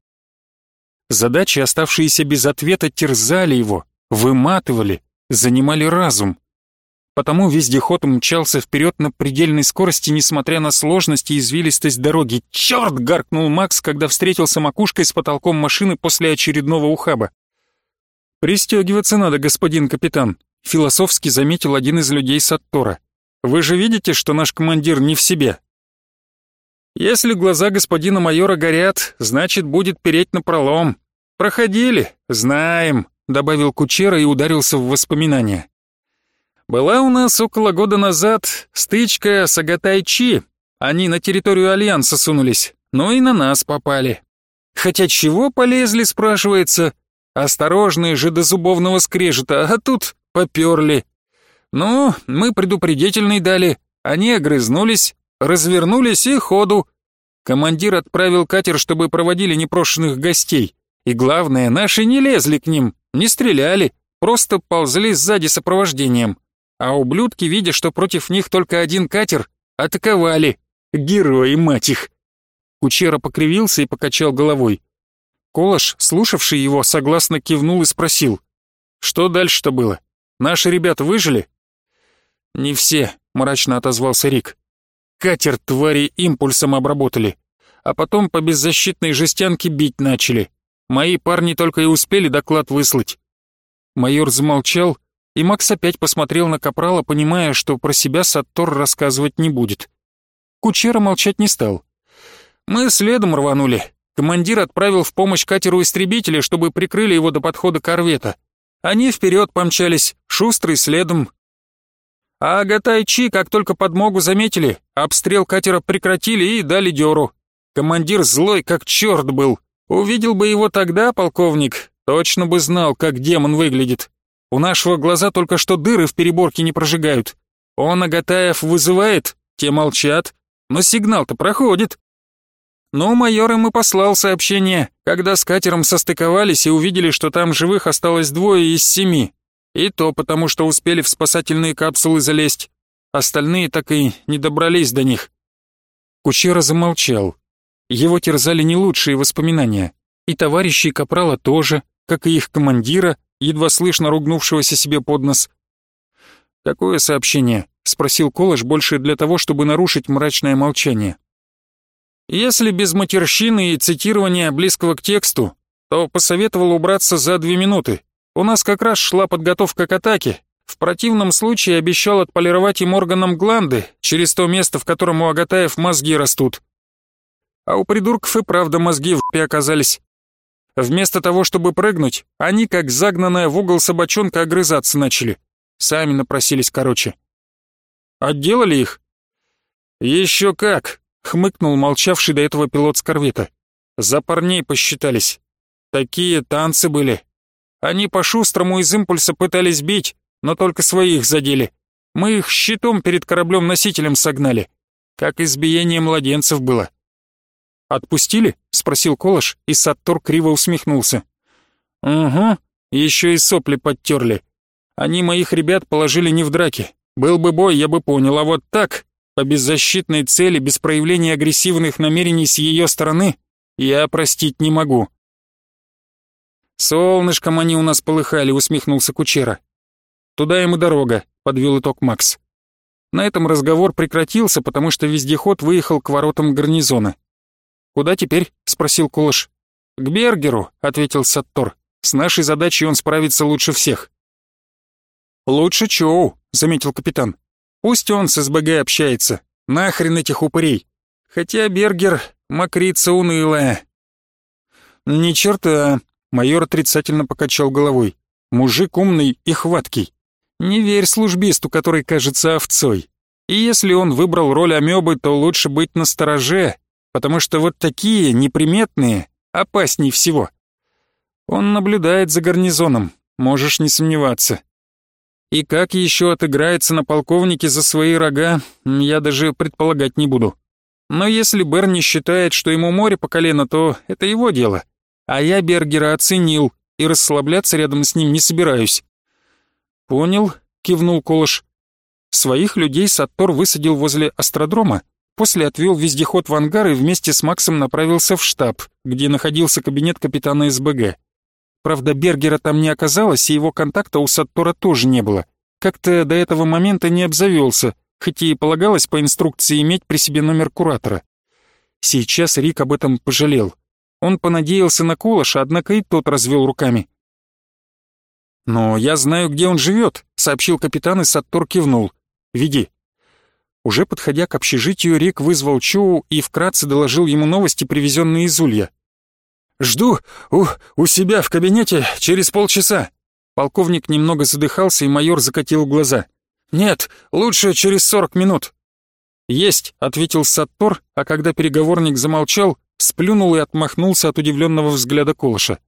Задачи, оставшиеся без ответа, терзали его, выматывали, занимали разум. Потому вездеход мчался вперед на предельной скорости, несмотря на сложность и извилистость дороги. «Черт!» — гаркнул Макс, когда встретился макушкой с потолком машины после очередного ухаба. «Пристегиваться надо, господин капитан», — философски заметил один из людей Саттора. «Вы же видите, что наш командир не в себе?» «Если глаза господина майора горят, значит, будет переть на пролом. Проходили, знаем», — добавил Кучера и ударился в воспоминания. «Была у нас около года назад стычка с Агатайчи. Они на территорию Альянса сунулись, но и на нас попали. Хотя чего полезли, спрашивается, Осторожные же до зубовного скрежета, а тут поперли. Ну, мы предупредительный дали, они огрызнулись, развернулись и ходу. Командир отправил катер, чтобы проводили непрошенных гостей. И главное, наши не лезли к ним, не стреляли, просто ползли сзади сопровождением. А ублюдки, видя, что против них только один катер, атаковали. Герои, мать их!» Кучера покривился и покачал головой. Колош, слушавший его, согласно кивнул и спросил. «Что дальше-то было? Наши ребята выжили?» «Не все», — мрачно отозвался Рик. «Катер твари импульсом обработали, а потом по беззащитной жестянке бить начали. Мои парни только и успели доклад выслать». Майор замолчал, и Макс опять посмотрел на Капрала, понимая, что про себя Саттор рассказывать не будет. Кучера молчать не стал. «Мы следом рванули. Командир отправил в помощь катеру истребителя, чтобы прикрыли его до подхода корвета. Они вперед помчались, шустрый следом. А Агатайчи, как только подмогу заметили, обстрел катера прекратили и дали дёру. Командир злой, как черт был. Увидел бы его тогда, полковник, точно бы знал, как демон выглядит. У нашего глаза только что дыры в переборке не прожигают. Он Агатаев вызывает, те молчат, но сигнал-то проходит. Но майор им и послал сообщение, когда с катером состыковались и увидели, что там живых осталось двое из семи. И то потому, что успели в спасательные капсулы залезть. Остальные так и не добрались до них. Кучера замолчал. Его терзали не лучшие воспоминания. И товарищи Капрала тоже, как и их командира, едва слышно ругнувшегося себе под нос. «Какое сообщение?» — спросил Колыш больше для того, чтобы нарушить мрачное молчание. «Если без матерщины и цитирования близкого к тексту, то посоветовал убраться за две минуты. У нас как раз шла подготовка к атаке. В противном случае обещал отполировать им органам гланды через то место, в котором у Агатаев мозги растут. А у придурков и правда мозги в оказались. Вместо того, чтобы прыгнуть, они, как загнанная в угол собачонка, огрызаться начали. Сами напросились короче. Отделали их? Еще как, хмыкнул молчавший до этого пилот с корвета. За парней посчитались. Такие танцы были. Они по-шустрому из импульса пытались бить, но только своих задели. Мы их щитом перед кораблем-носителем согнали. Как избиение младенцев было. «Отпустили?» — спросил Колыш, и Саттор криво усмехнулся. «Угу, еще и сопли подтерли. Они моих ребят положили не в драке. Был бы бой, я бы понял, а вот так, по беззащитной цели, без проявления агрессивных намерений с ее стороны, я простить не могу». «Солнышком они у нас полыхали», — усмехнулся Кучера. «Туда им и дорога», — подвел итог Макс. На этом разговор прекратился, потому что вездеход выехал к воротам гарнизона. «Куда теперь?» — спросил Кулыш. «К Бергеру», — ответил Саттор. «С нашей задачей он справится лучше всех». «Лучше Чоу», — заметил капитан. «Пусть он с СБГ общается. Нахрен этих упырей. Хотя Бергер — мокрица унылая». «Ни черта», — майор отрицательно покачал головой. «Мужик умный и хваткий. Не верь службисту, который кажется овцой. И если он выбрал роль амебы, то лучше быть настороже, потому что вот такие неприметные опасней всего. Он наблюдает за гарнизоном, можешь не сомневаться. И как еще отыграется на полковнике за свои рога, я даже предполагать не буду. Но если Берни считает, что ему море по колено, то это его дело. А я Бергера оценил и расслабляться рядом с ним не собираюсь. «Понял», — кивнул Колыш. Своих людей Саттор высадил возле астродрома, После отвел вездеход в ангар и вместе с Максом направился в штаб, где находился кабинет капитана СБГ. Правда, Бергера там не оказалось, и его контакта у Саттора тоже не было. Как-то до этого момента не обзавелся, хоть и полагалось по инструкции иметь при себе номер куратора. Сейчас Рик об этом пожалел. Он понадеялся на Колыша, однако и тот развел руками. «Но я знаю, где он живет», — сообщил капитан, и Саттор кивнул. «Веди». Уже подходя к общежитию, Рик вызвал Чоу и вкратце доложил ему новости, привезенные из Улья. «Жду у, у себя в кабинете через полчаса». Полковник немного задыхался, и майор закатил глаза. «Нет, лучше через сорок минут». «Есть», — ответил Саттор, а когда переговорник замолчал, сплюнул и отмахнулся от удивленного взгляда Колыша.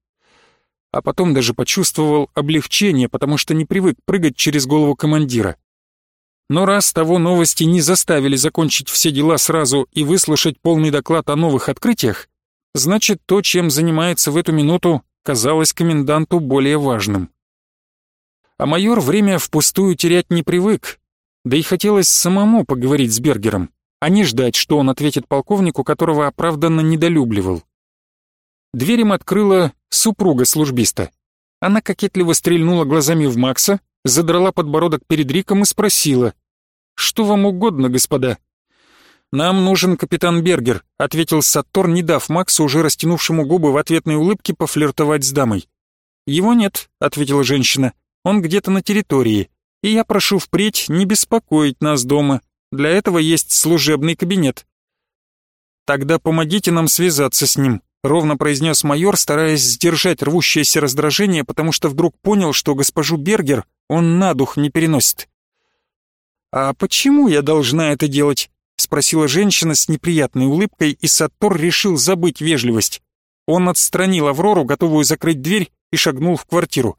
А потом даже почувствовал облегчение, потому что не привык прыгать через голову командира. Но раз того новости не заставили закончить все дела сразу и выслушать полный доклад о новых открытиях, значит то, чем занимается в эту минуту, казалось коменданту более важным. А майор время впустую терять не привык, да и хотелось самому поговорить с Бергером. а не ждать, что он ответит полковнику, которого оправданно недолюбливал. Дверь им открыла супруга службиста. Она кокетливо стрельнула глазами в Макса, задрала подбородок перед Риком и спросила, «Что вам угодно, господа?» «Нам нужен капитан Бергер», — ответил Саттор, не дав Максу, уже растянувшему губы в ответной улыбке, пофлиртовать с дамой. «Его нет», — ответила женщина. «Он где-то на территории, и я прошу впредь не беспокоить нас дома. Для этого есть служебный кабинет». «Тогда помогите нам связаться с ним», — ровно произнес майор, стараясь сдержать рвущееся раздражение, потому что вдруг понял, что госпожу Бергер он на дух не переносит. «А почему я должна это делать?» — спросила женщина с неприятной улыбкой, и Саттор решил забыть вежливость. Он отстранил Аврору, готовую закрыть дверь, и шагнул в квартиру.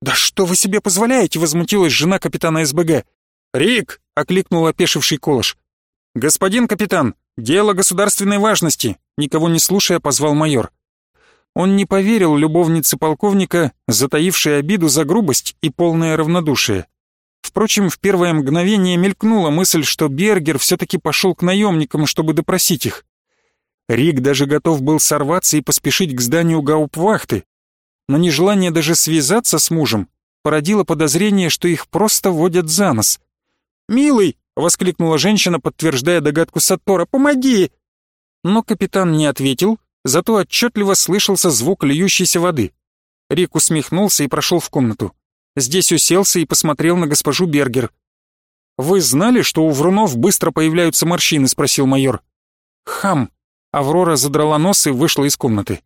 «Да что вы себе позволяете?» — возмутилась жена капитана СБГ. «Рик!» — окликнул опешивший Колыш. «Господин капитан, дело государственной важности!» Никого не слушая, позвал майор. Он не поверил любовнице полковника, затаившей обиду за грубость и полное равнодушие. Впрочем, в первое мгновение мелькнула мысль, что Бергер все-таки пошел к наемникам, чтобы допросить их. Рик даже готов был сорваться и поспешить к зданию гауптвахты, но нежелание даже связаться с мужем породило подозрение, что их просто водят за нос. «Милый!» — воскликнула женщина, подтверждая догадку Саттора. «Помоги!» Но капитан не ответил, зато отчетливо слышался звук льющейся воды. Рик усмехнулся и прошел в комнату. Здесь уселся и посмотрел на госпожу Бергер. «Вы знали, что у врунов быстро появляются морщины?» — спросил майор. «Хам!» — Аврора задрала нос и вышла из комнаты.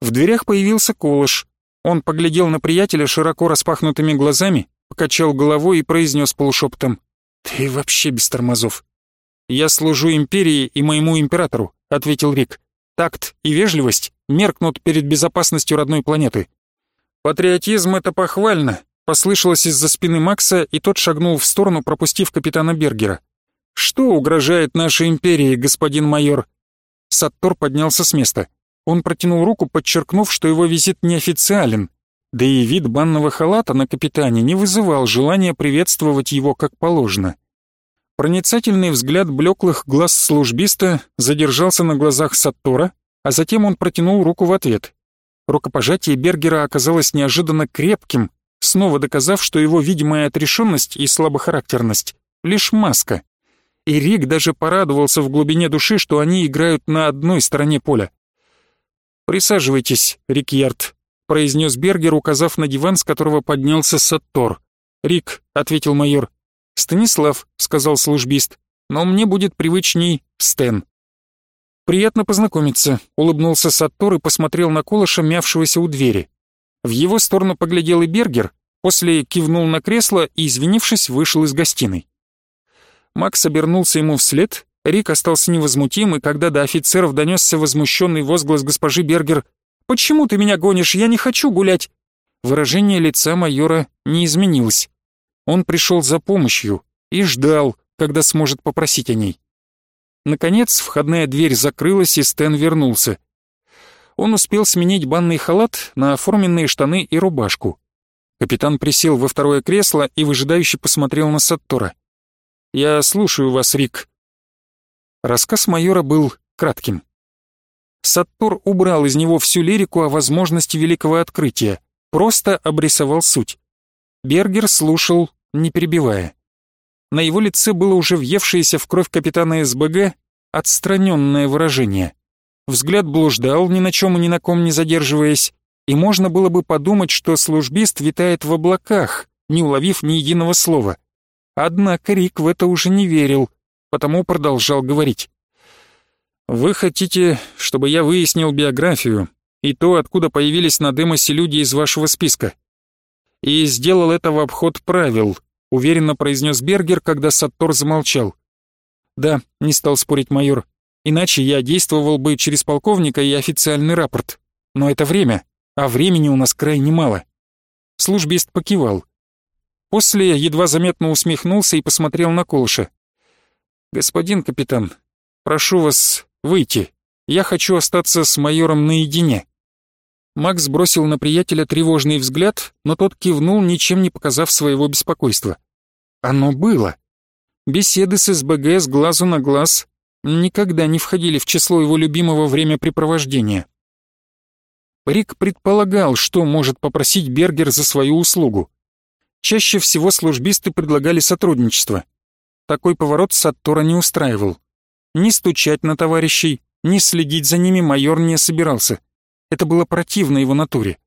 В дверях появился Колыш. Он поглядел на приятеля широко распахнутыми глазами, покачал головой и произнес полушепотом. «Ты вообще без тормозов». «Я служу империи и моему императору», — ответил Рик. «Такт и вежливость меркнут перед безопасностью родной планеты». «Патриотизм — это похвально», — послышалось из-за спины Макса, и тот шагнул в сторону, пропустив капитана Бергера. «Что угрожает нашей империи, господин майор?» Саттор поднялся с места. Он протянул руку, подчеркнув, что его визит неофициален, да и вид банного халата на капитане не вызывал желания приветствовать его как положено. Проницательный взгляд блеклых глаз службиста задержался на глазах Саттора, а затем он протянул руку в ответ. Рукопожатие Бергера оказалось неожиданно крепким, снова доказав, что его видимая отрешенность и слабохарактерность — лишь маска. И Рик даже порадовался в глубине души, что они играют на одной стороне поля. «Присаживайтесь, Рикьярд», — произнес Бергер, указав на диван, с которого поднялся Саттор. «Рик», — ответил майор. «Станислав», — сказал службист, — «но мне будет привычней Стэн». «Приятно познакомиться», — улыбнулся Саттор и посмотрел на Колыша, мявшегося у двери. В его сторону поглядел и Бергер, после кивнул на кресло и, извинившись, вышел из гостиной. Макс обернулся ему вслед Рик остался невозмутим, и когда до офицеров донесся возмущенный возглас госпожи Бергер «Почему ты меня гонишь? Я не хочу гулять!» Выражение лица майора не изменилось. Он пришел за помощью и ждал, когда сможет попросить о ней. Наконец, входная дверь закрылась, и Стэн вернулся. Он успел сменить банный халат на оформленные штаны и рубашку. Капитан присел во второе кресло и выжидающе посмотрел на Саттора. «Я слушаю вас, Рик», Рассказ майора был кратким. Саттор убрал из него всю лирику о возможности великого открытия, просто обрисовал суть. Бергер слушал, не перебивая. На его лице было уже въевшееся в кровь капитана СБГ отстраненное выражение. Взгляд блуждал, ни на чем и ни на ком не задерживаясь, и можно было бы подумать, что службист витает в облаках, не уловив ни единого слова. Однако Рик в это уже не верил, потому продолжал говорить. «Вы хотите, чтобы я выяснил биографию и то, откуда появились на Демосе люди из вашего списка. И сделал это в обход правил», — уверенно произнес Бергер, когда Саттор замолчал. «Да», — не стал спорить майор, «иначе я действовал бы через полковника и официальный рапорт. Но это время, а времени у нас крайне мало». Службист покивал. После едва заметно усмехнулся и посмотрел на Колша. «Господин капитан, прошу вас выйти. Я хочу остаться с майором наедине». Макс бросил на приятеля тревожный взгляд, но тот кивнул, ничем не показав своего беспокойства. Оно было. Беседы с СБГ с глазу на глаз никогда не входили в число его любимого времяпрепровождения. Рик предполагал, что может попросить Бергер за свою услугу. Чаще всего службисты предлагали сотрудничество. Такой поворот Саттора не устраивал. Ни стучать на товарищей, ни следить за ними майор не собирался. Это было противно его натуре.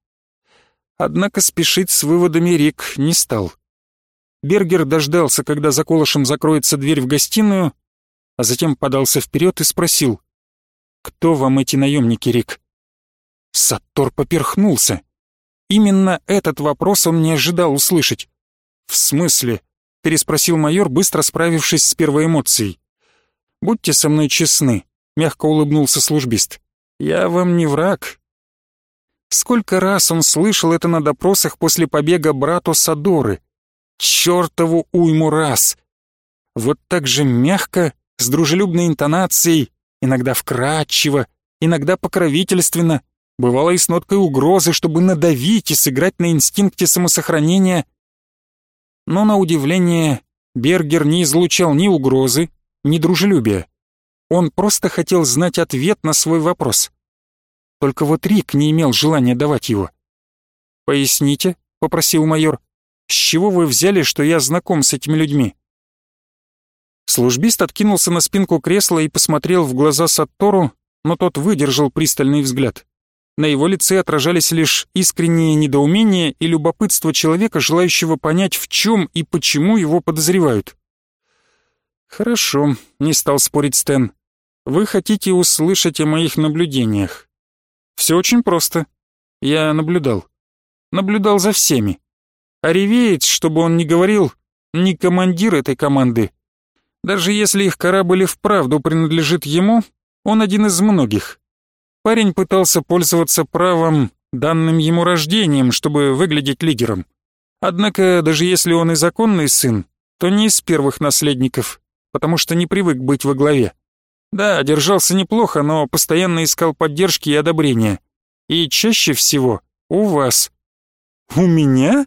Однако спешить с выводами Рик не стал. Бергер дождался, когда за колышем закроется дверь в гостиную, а затем подался вперед и спросил, «Кто вам эти наемники, Рик?» Саттор поперхнулся. Именно этот вопрос он не ожидал услышать. «В смысле?» — переспросил майор, быстро справившись с первой эмоцией. «Будьте со мной честны», — мягко улыбнулся службист. «Я вам не враг». Сколько раз он слышал это на допросах после побега брату Садоры. Чёртову уйму раз. Вот так же мягко, с дружелюбной интонацией, иногда вкрадчиво, иногда покровительственно, бывало и с ноткой угрозы, чтобы надавить и сыграть на инстинкте самосохранения. Но на удивление Бергер не излучал ни угрозы, ни дружелюбия. Он просто хотел знать ответ на свой вопрос. Только вот Рик не имел желания давать его. «Поясните», — попросил майор, — «с чего вы взяли, что я знаком с этими людьми?» Службист откинулся на спинку кресла и посмотрел в глаза Саттору, но тот выдержал пристальный взгляд. На его лице отражались лишь искреннее недоумение и любопытство человека, желающего понять, в чем и почему его подозревают. «Хорошо», — не стал спорить Стэн. «Вы хотите услышать о моих наблюдениях?» «Все очень просто. Я наблюдал. Наблюдал за всеми. А ревеец, чтобы он не говорил, не командир этой команды, даже если их корабль и вправду принадлежит ему, он один из многих. Парень пытался пользоваться правом, данным ему рождением, чтобы выглядеть лидером. Однако, даже если он и законный сын, то не из первых наследников, потому что не привык быть во главе. Да, держался неплохо, но постоянно искал поддержки и одобрения. И чаще всего у вас. У меня?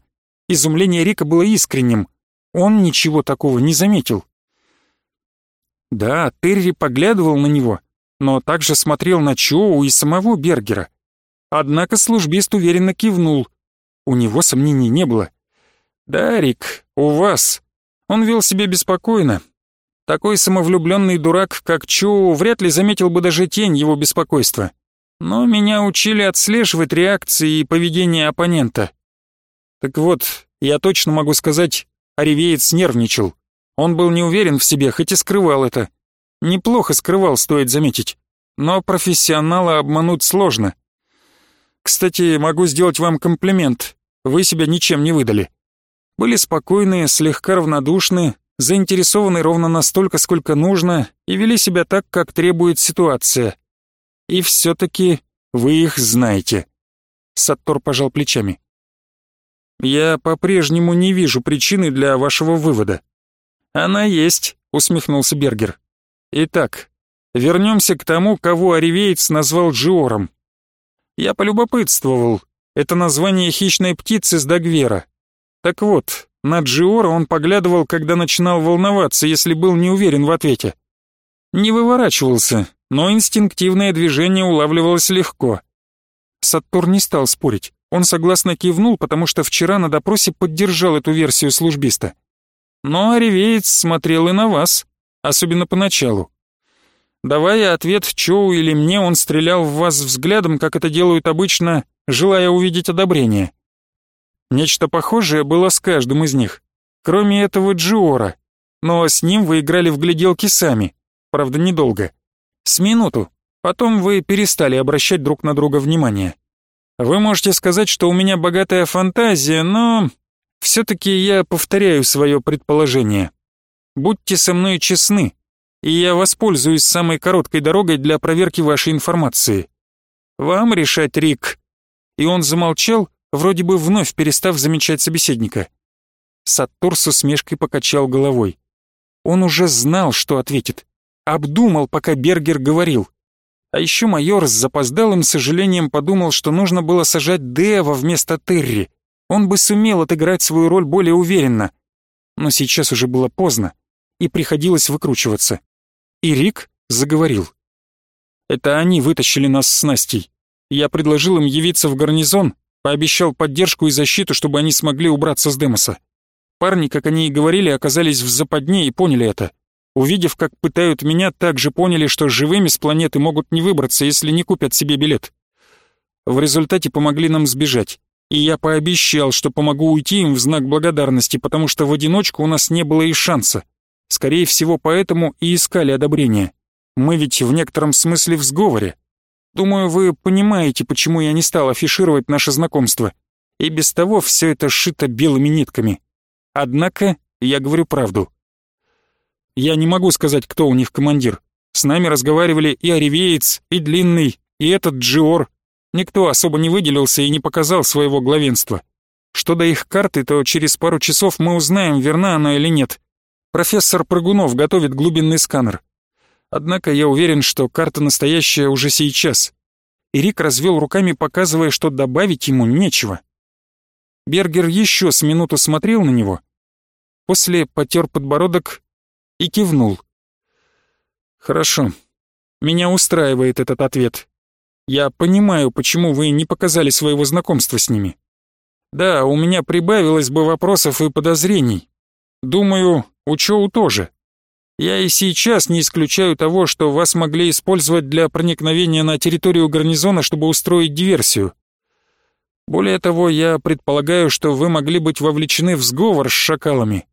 Изумление Рика было искренним. Он ничего такого не заметил. Да, Терри поглядывал на него, но также смотрел на Чоу и самого Бергера. Однако службист уверенно кивнул. У него сомнений не было. «Да, Рик, у вас». Он вел себя беспокойно. Такой самовлюбленный дурак, как Чоу, вряд ли заметил бы даже тень его беспокойства. Но меня учили отслеживать реакции и поведение оппонента. Так вот, я точно могу сказать, Оревеец нервничал. Он был не уверен в себе, хоть и скрывал это. Неплохо скрывал, стоит заметить. Но профессионала обмануть сложно. Кстати, могу сделать вам комплимент. Вы себя ничем не выдали. Были спокойные, слегка равнодушны, заинтересованы ровно настолько, сколько нужно, и вели себя так, как требует ситуация. И все-таки вы их знаете. Саттор пожал плечами. Я по-прежнему не вижу причины для вашего вывода. «Она есть», — усмехнулся Бергер. «Итак, вернемся к тому, кого Оревеец назвал Джиором. Я полюбопытствовал. Это название хищной птицы с Дагвера. Так вот, на Джиора он поглядывал, когда начинал волноваться, если был не уверен в ответе. Не выворачивался, но инстинктивное движение улавливалось легко. Саттур не стал спорить. Он согласно кивнул, потому что вчера на допросе поддержал эту версию службиста. Но Оревеец смотрел и на вас, особенно поначалу. Давая ответ Чоу или мне, он стрелял в вас взглядом, как это делают обычно, желая увидеть одобрение. Нечто похожее было с каждым из них, кроме этого Джиора, но с ним вы играли в гляделки сами, правда недолго. С минуту, потом вы перестали обращать друг на друга внимание. Вы можете сказать, что у меня богатая фантазия, но все-таки я повторяю свое предположение. Будьте со мной честны, и я воспользуюсь самой короткой дорогой для проверки вашей информации. Вам решать, Рик». И он замолчал, вроде бы вновь перестав замечать собеседника. Саттор с усмешкой покачал головой. Он уже знал, что ответит. Обдумал, пока Бергер говорил. А еще майор с запоздалым сожалением подумал, что нужно было сажать Дева вместо Терри он бы сумел отыграть свою роль более уверенно. Но сейчас уже было поздно. и приходилось выкручиваться. И Рик заговорил. Это они вытащили нас с Настей. Я предложил им явиться в гарнизон, пообещал поддержку и защиту, чтобы они смогли убраться с Демоса. Парни, как они и говорили, оказались в западне и поняли это. Увидев, как пытают меня, также поняли, что живыми с планеты могут не выбраться, если не купят себе билет. В результате помогли нам сбежать. И я пообещал, что помогу уйти им в знак благодарности, потому что в одиночку у нас не было и шанса. Скорее всего, поэтому и искали одобрения. Мы ведь в некотором смысле в сговоре. Думаю, вы понимаете, почему я не стал афишировать наше знакомство. И без того все это шито белыми нитками. Однако, я говорю правду. Я не могу сказать, кто у них командир. С нами разговаривали и Оревеец, и Длинный, и этот Джиор. Никто особо не выделился и не показал своего главенства. Что до их карты, то через пару часов мы узнаем, верна она или нет. Профессор Прыгунов готовит глубинный сканер. Однако я уверен, что карта настоящая уже сейчас. И развел руками, показывая, что добавить ему нечего. Бергер еще с минуту смотрел на него, после потер подбородок и кивнул. «Хорошо. Меня устраивает этот ответ. Я понимаю, почему вы не показали своего знакомства с ними. Да, у меня прибавилось бы вопросов и подозрений. Думаю, у Чоу тоже. Я и сейчас не исключаю того, что вас могли использовать для проникновения на территорию гарнизона, чтобы устроить диверсию. Более того, я предполагаю, что вы могли быть вовлечены в сговор с шакалами.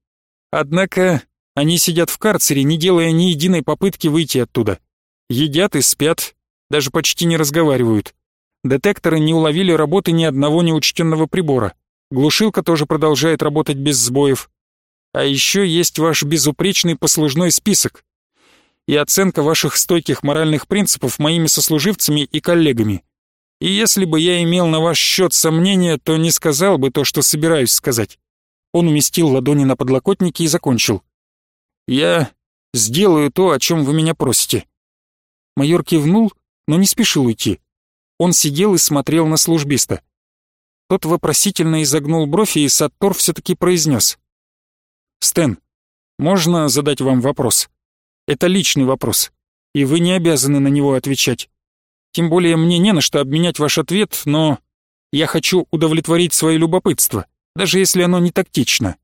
Однако они сидят в карцере, не делая ни единой попытки выйти оттуда. Едят и спят, даже почти не разговаривают. Детекторы не уловили работы ни одного неучтенного прибора. Глушилка тоже продолжает работать без сбоев. А еще есть ваш безупречный послужной список и оценка ваших стойких моральных принципов моими сослуживцами и коллегами. И если бы я имел на ваш счет сомнения, то не сказал бы то, что собираюсь сказать. Он уместил ладони на подлокотнике и закончил. «Я сделаю то, о чем вы меня просите». Майор кивнул, но не спешил уйти. Он сидел и смотрел на службиста. Тот вопросительно изогнул бровь, и Саттор все-таки произнес. «Стэн, можно задать вам вопрос? Это личный вопрос, и вы не обязаны на него отвечать. Тем более мне не на что обменять ваш ответ, но я хочу удовлетворить свое любопытство даже если оно не тактично.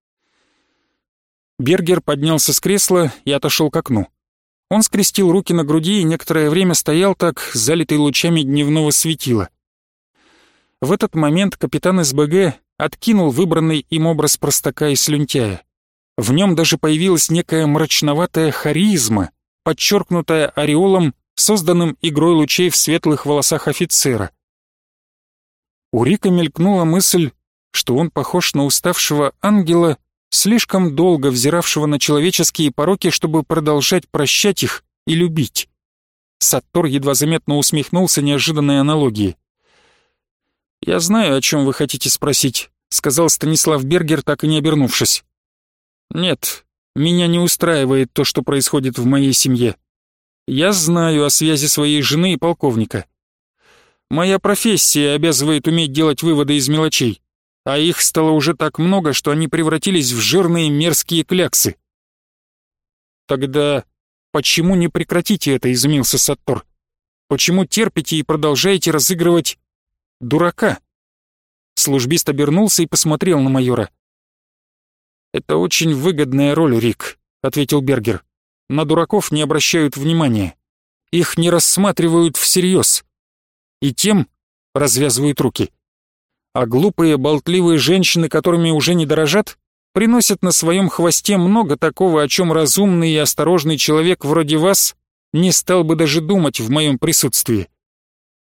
Бергер поднялся с кресла и отошел к окну. Он скрестил руки на груди и некоторое время стоял так, залитый лучами дневного светила. В этот момент капитан СБГ откинул выбранный им образ простака и слюнтяя. В нем даже появилась некая мрачноватая харизма, подчеркнутая ореолом, созданным игрой лучей в светлых волосах офицера. У Рика мелькнула мысль, что он похож на уставшего ангела, слишком долго взиравшего на человеческие пороки, чтобы продолжать прощать их и любить. Саттор едва заметно усмехнулся неожиданной аналогии. «Я знаю, о чем вы хотите спросить», — сказал Станислав Бергер, так и не обернувшись. «Нет, меня не устраивает то, что происходит в моей семье. Я знаю о связи своей жены и полковника. Моя профессия обязывает уметь делать выводы из мелочей а их стало уже так много, что они превратились в жирные мерзкие кляксы. Тогда почему не прекратите это, изумился Саттор. Почему терпите и продолжаете разыгрывать дурака? Службист обернулся и посмотрел на майора. «Это очень выгодная роль, Рик», — ответил Бергер. «На дураков не обращают внимания. Их не рассматривают всерьез. И тем развязывают руки а глупые, болтливые женщины, которыми уже не дорожат, приносят на своем хвосте много такого, о чем разумный и осторожный человек вроде вас не стал бы даже думать в моем присутствии.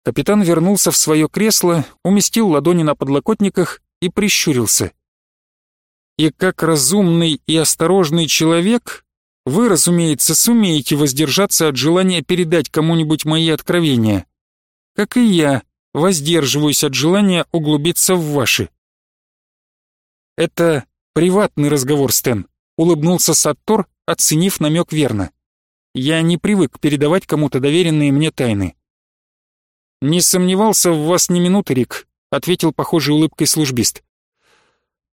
Капитан вернулся в свое кресло, уместил ладони на подлокотниках и прищурился. И как разумный и осторожный человек, вы, разумеется, сумеете воздержаться от желания передать кому-нибудь мои откровения. Как и я, воздерживаюсь от желания углубиться в ваши. Это приватный разговор, Стэн, улыбнулся Саттор, оценив намек верно. Я не привык передавать кому-то доверенные мне тайны. Не сомневался в вас ни минуты, Рик, ответил похожей улыбкой службист.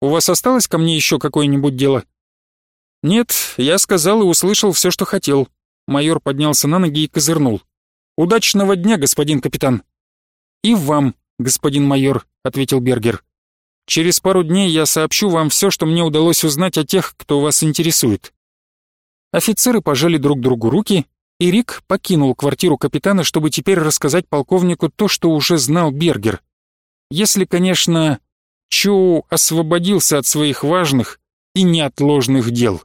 У вас осталось ко мне еще какое-нибудь дело? «Нет, я сказал и услышал все, что хотел». Майор поднялся на ноги и козырнул. «Удачного дня, господин капитан!» «И вам, господин майор», — ответил Бергер. «Через пару дней я сообщу вам все, что мне удалось узнать о тех, кто вас интересует». Офицеры пожали друг другу руки, и Рик покинул квартиру капитана, чтобы теперь рассказать полковнику то, что уже знал Бергер. Если, конечно, Чоу освободился от своих важных и неотложных дел.